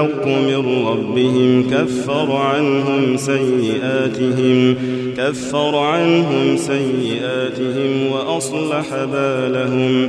الحق من ربهم كفر عنهم سيئاتهم كفر عنهم سيئاتهم وأصلح بالهم.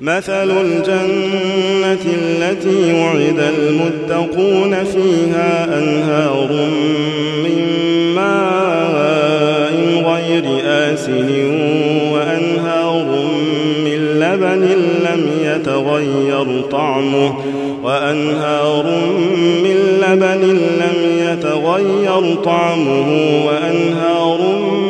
مثل الجنة التي وعد المتقون فيها أنهار من ماء غير آسن وأنهار من لبن لم يتغير طعمه وأنهار من لبن لم يتغير طعمه وأنهار من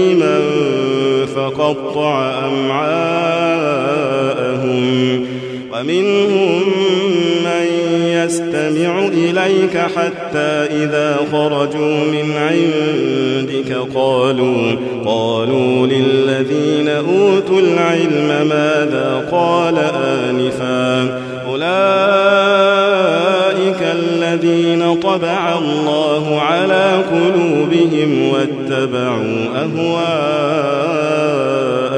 فقطع أمعاءهم ومنهم من يستمع إليك حتى إذا خرجوا من عندك قالوا قالوا للذين أوتوا العلم ماذا قال آنفا أولئك الذين طبع الله على قلوبهم واتبعوا أهواءهم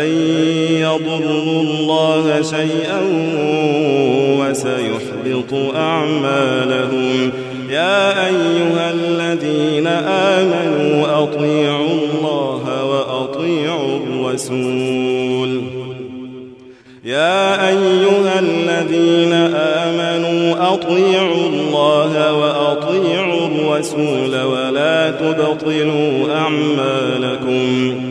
لن يضروا الله شيئا وسيحبط أعمالهم يا أيها الذين آمنوا أطيعوا الله وأطيعوا الرسول يا أيها الذين آمنوا أطيعوا الله وأطيعوا الرسول ولا تبطلوا أعمالكم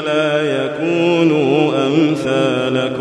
لا يكونوا أمثالكم